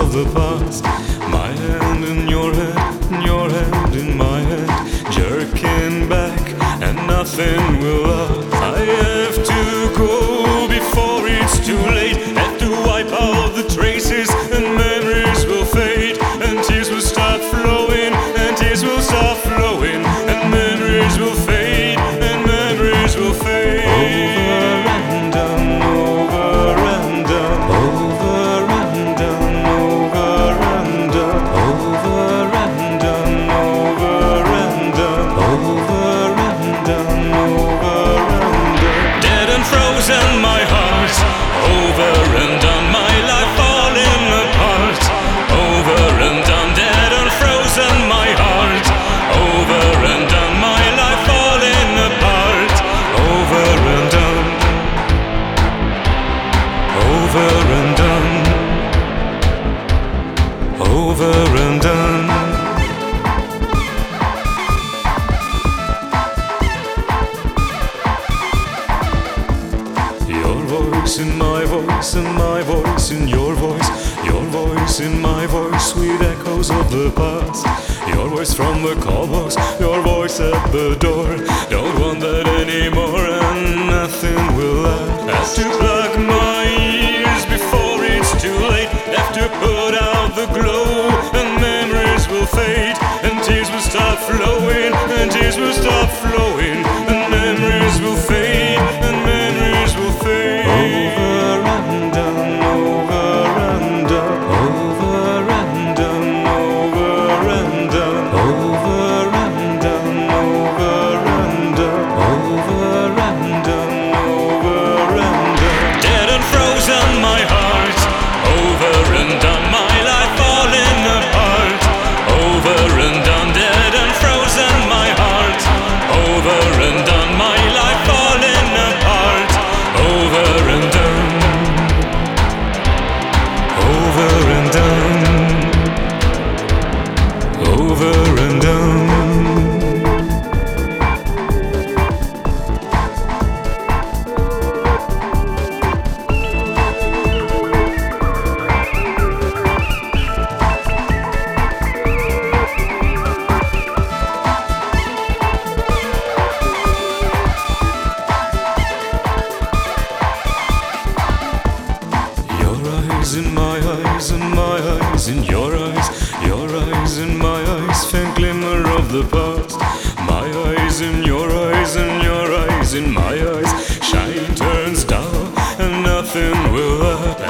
of the past. My hand in your hand, your hand in my hand, jerking back, and nothing will last. I have to go before it's too late. Have to wipe out the traces, and memories will fade, and tears will start flowing, and tears will start flowing, frozen, my voice in my voice, and my voice in your voice. Your voice in my voice, sweet echoes of the past. Your voice from the call box, your voice at the door. Don't want that anymore, and nothing will last. To plug my over and done. nothing will ever